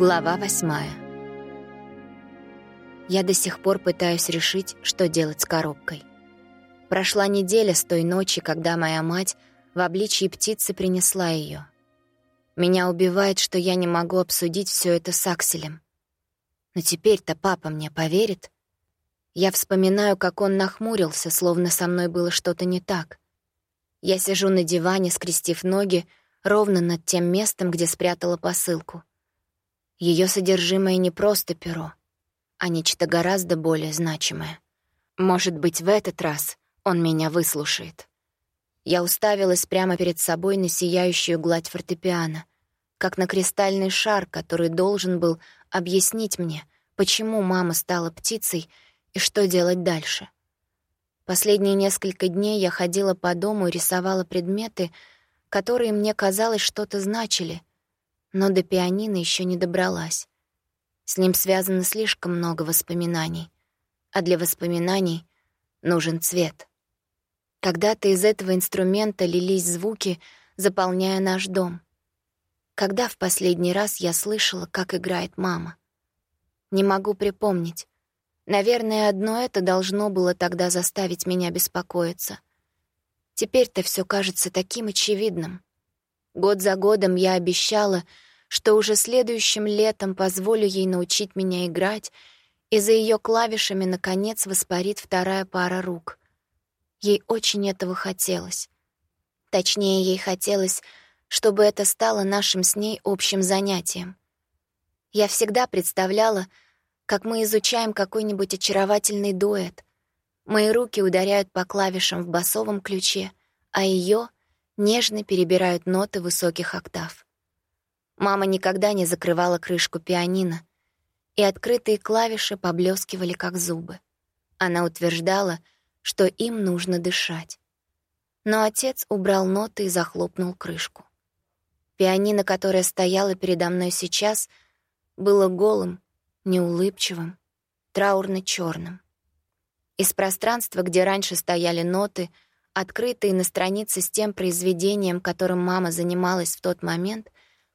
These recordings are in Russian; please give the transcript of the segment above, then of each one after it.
Глава восьмая. Я до сих пор пытаюсь решить, что делать с коробкой. Прошла неделя с той ночи, когда моя мать в обличье птицы принесла ее. Меня убивает, что я не могу обсудить все это с Акселем. Но теперь-то папа мне поверит. Я вспоминаю, как он нахмурился, словно со мной было что-то не так. Я сижу на диване, скрестив ноги, ровно над тем местом, где спрятала посылку. Ее содержимое не просто перо, а нечто гораздо более значимое. Может быть, в этот раз он меня выслушает. Я уставилась прямо перед собой на сияющую гладь фортепиано, как на кристальный шар, который должен был объяснить мне, почему мама стала птицей и что делать дальше. Последние несколько дней я ходила по дому и рисовала предметы, которые мне казалось что-то значили, но до пианино еще не добралась. С ним связано слишком много воспоминаний, а для воспоминаний нужен цвет. Когда-то из этого инструмента лились звуки, заполняя наш дом. Когда в последний раз я слышала, как играет мама? Не могу припомнить. Наверное, одно это должно было тогда заставить меня беспокоиться — Теперь-то все кажется таким очевидным. Год за годом я обещала, что уже следующим летом позволю ей научить меня играть, и за ее клавишами, наконец, воспарит вторая пара рук. Ей очень этого хотелось. Точнее, ей хотелось, чтобы это стало нашим с ней общим занятием. Я всегда представляла, как мы изучаем какой-нибудь очаровательный дуэт — Мои руки ударяют по клавишам в басовом ключе, а ее нежно перебирают ноты высоких октав. Мама никогда не закрывала крышку пианино, и открытые клавиши поблескивали как зубы. Она утверждала, что им нужно дышать. Но отец убрал ноты и захлопнул крышку. Пианино, которое стояло передо мной сейчас, было голым, неулыбчивым, траурно черным из пространства, где раньше стояли ноты, открытые на странице с тем произведением, которым мама занималась в тот момент,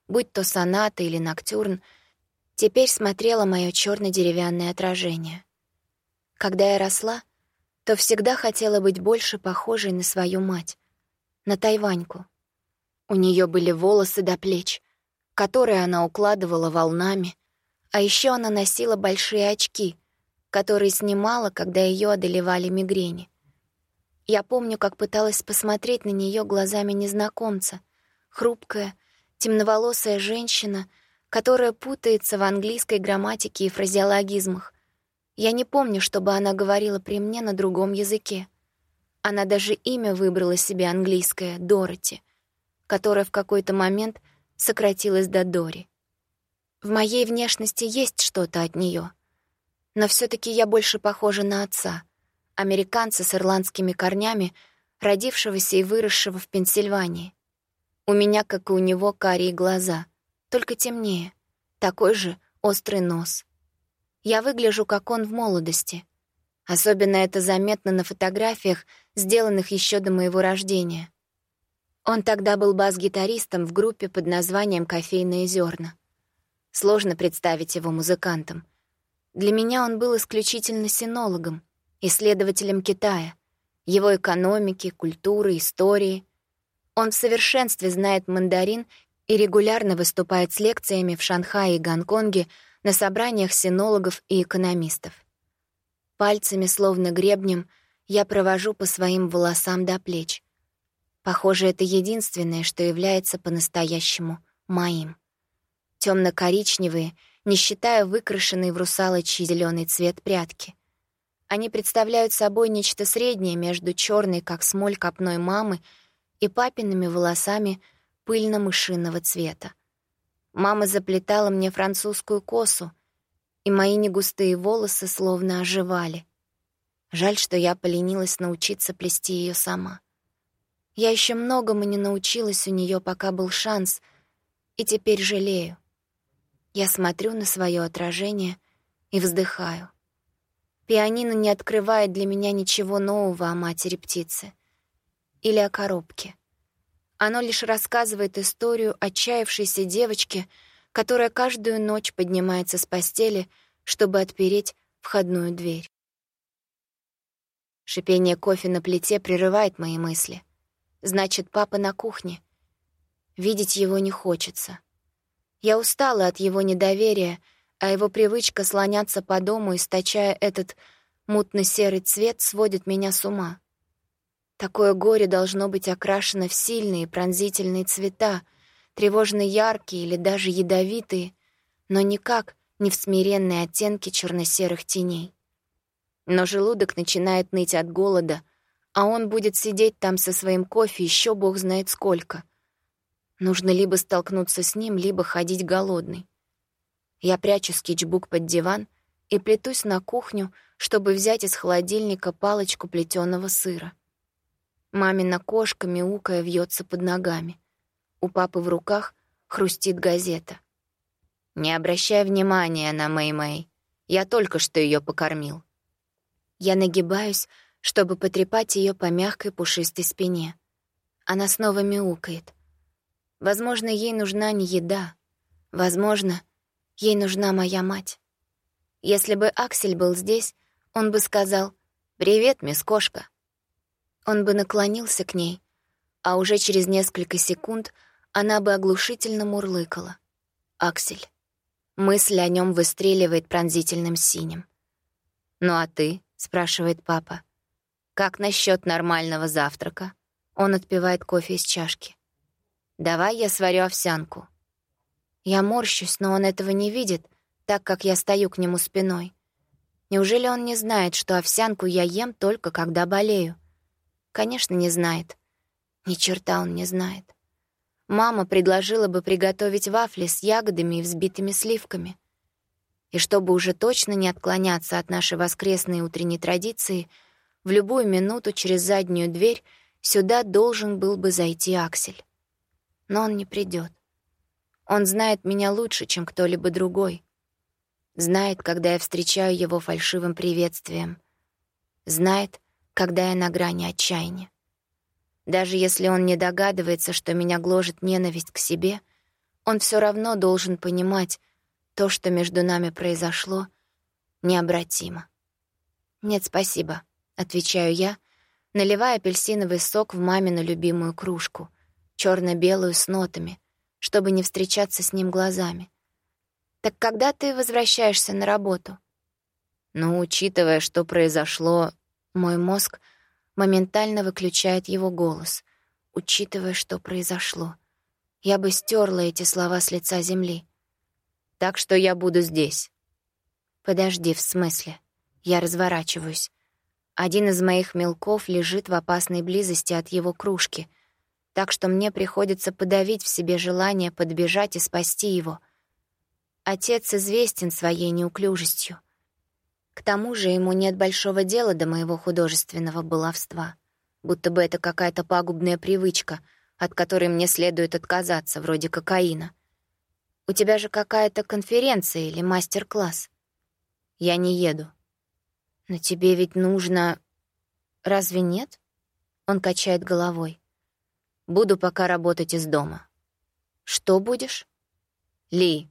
будь то соната или ноктюрн, теперь смотрело мое черно деревянное отражение. Когда я росла, то всегда хотела быть больше похожей на свою мать, на Тайваньку. У нее были волосы до плеч, которые она укладывала волнами, а еще она носила большие очки — которые снимала, когда ее одолевали мигрени. Я помню, как пыталась посмотреть на нее глазами незнакомца. Хрупкая, темноволосая женщина, которая путается в английской грамматике и фразеологизмах. Я не помню, чтобы она говорила при мне на другом языке. Она даже имя выбрала себе английское — Дороти, которое в какой-то момент сократилось до Дори. В моей внешности есть что-то от нее — но все таки я больше похожа на отца, американца с ирландскими корнями, родившегося и выросшего в Пенсильвании. У меня, как и у него, карие глаза, только темнее, такой же острый нос. Я выгляжу, как он в молодости. Особенно это заметно на фотографиях, сделанных еще до моего рождения. Он тогда был бас-гитаристом в группе под названием «Кофейные зерна». Сложно представить его музыкантом — для меня он был исключительно синологом, исследователем Китая, его экономики, культуры, истории. Он в совершенстве знает мандарин и регулярно выступает с лекциями в Шанхае и Гонконге на собраниях синологов и экономистов. Пальцами, словно гребнем, я провожу по своим волосам до плеч. Похоже, это единственное, что является по-настоящему моим. Темно-коричневые — не считая выкрашенной в русалочий зеленый цвет прятки. Они представляют собой нечто среднее между черной, как смоль, копной мамы и папиными волосами пыльно-мышиного цвета. Мама заплетала мне французскую косу, и мои негустые волосы словно оживали. Жаль, что я поленилась научиться плести ее сама. Я еще многому не научилась у нее, пока был шанс, и теперь жалею. Я смотрю на свое отражение и вздыхаю. Пианино не открывает для меня ничего нового о матери птицы или о коробке. Оно лишь рассказывает историю отчаявшейся девочки, которая каждую ночь поднимается с постели, чтобы отпереть входную дверь. Шипение кофе на плите прерывает мои мысли. Значит, папа на кухне. Видеть его не хочется. Я устала от его недоверия, а его привычка слоняться по дому, источая этот мутно-серый цвет, сводит меня с ума. Такое горе должно быть окрашено в сильные пронзительные цвета, тревожно яркие или даже ядовитые, но никак не в смиренные оттенки черно-серых теней. Но желудок начинает ныть от голода, а он будет сидеть там со своим кофе еще бог знает сколько. Нужно либо столкнуться с ним, либо ходить голодный. Я прячу скетчбук под диван и плетусь на кухню, чтобы взять из холодильника палочку плетеного сыра. Мамина кошка, мяукая, вьется под ногами. У папы в руках хрустит газета. «Не обращай внимания на Мэй-Мэй. Я только что ее покормил». Я нагибаюсь, чтобы потрепать ее по мягкой пушистой спине. Она снова мяукает. Возможно, ей нужна не еда. Возможно, ей нужна моя мать. Если бы Аксель был здесь, он бы сказал «Привет, мисс Кошка». Он бы наклонился к ней, а уже через несколько секунд она бы оглушительно мурлыкала. «Аксель». Мысль о нем выстреливает пронзительным синим. «Ну а ты?» — спрашивает папа. «Как насчет нормального завтрака?» Он отпивает кофе из чашки. «Давай я сварю овсянку». Я морщусь, но он этого не видит, так как я стою к нему спиной. Неужели он не знает, что овсянку я ем только когда болею? Конечно, не знает. Ни черта он не знает. Мама предложила бы приготовить вафли с ягодами и взбитыми сливками. И чтобы уже точно не отклоняться от нашей воскресной утренней традиции, в любую минуту через заднюю дверь сюда должен был бы зайти Аксель. Но он не придет. Он знает меня лучше, чем кто-либо другой. Знает, когда я встречаю его фальшивым приветствием. Знает, когда я на грани отчаяния. Даже если он не догадывается, что меня гложет ненависть к себе, он все равно должен понимать, то, что между нами произошло, необратимо. «Нет, спасибо», — отвечаю я, наливая апельсиновый сок в мамину любимую кружку, черно белую с нотами, чтобы не встречаться с ним глазами. «Так когда ты возвращаешься на работу?» «Ну, учитывая, что произошло, мой мозг моментально выключает его голос, учитывая, что произошло. Я бы стерла эти слова с лица земли. Так что я буду здесь. Подожди, в смысле? Я разворачиваюсь. Один из моих мелков лежит в опасной близости от его кружки, так что мне приходится подавить в себе желание подбежать и спасти его. Отец известен своей неуклюжестью. К тому же ему нет большого дела до моего художественного баловства. Будто бы это какая-то пагубная привычка, от которой мне следует отказаться, вроде кокаина. У тебя же какая-то конференция или мастер-класс. Я не еду. Но тебе ведь нужно... Разве нет? Он качает головой. Буду пока работать из дома. Что будешь? Ли,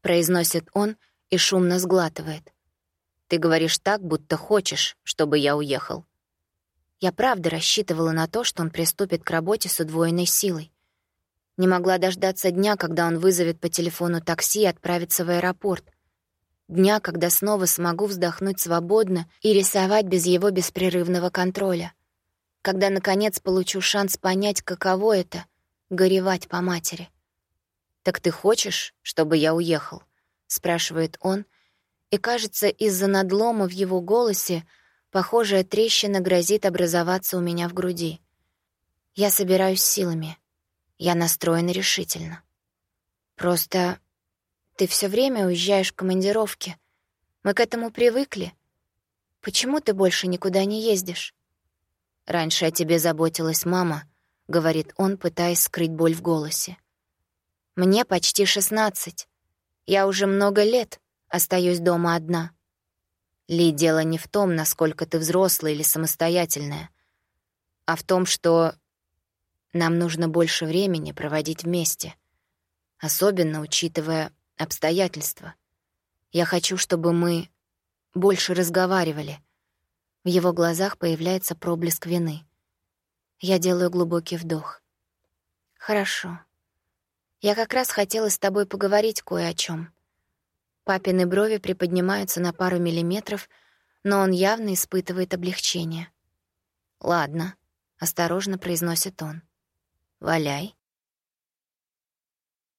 произносит он и шумно сглатывает. Ты говоришь так, будто хочешь, чтобы я уехал. Я правда рассчитывала на то, что он приступит к работе с удвоенной силой. Не могла дождаться дня, когда он вызовет по телефону такси и отправится в аэропорт. Дня, когда снова смогу вздохнуть свободно и рисовать без его беспрерывного контроля. Когда, наконец, получу шанс понять, каково это — горевать по матери. «Так ты хочешь, чтобы я уехал?» — спрашивает он, и, кажется, из-за надлома в его голосе похожая трещина грозит образоваться у меня в груди. Я собираюсь силами. Я настроена решительно. Просто ты все время уезжаешь в командировки. Мы к этому привыкли. Почему ты больше никуда не ездишь? Раньше о тебе заботилась мама, — говорит он, пытаясь скрыть боль в голосе. Мне почти шестнадцать. Я уже много лет остаюсь дома одна. Ли, дело не в том, насколько ты взрослая или самостоятельная, а в том, что нам нужно больше времени проводить вместе. особенно учитывая обстоятельства. Я хочу, чтобы мы больше разговаривали. В его глазах появляется проблеск вины. Я делаю глубокий вдох. Хорошо. Я как раз хотела с тобой поговорить кое о чем. Папины брови приподнимаются на пару миллиметров, но он явно испытывает облегчение. «Ладно», — осторожно произносит он. «Валяй».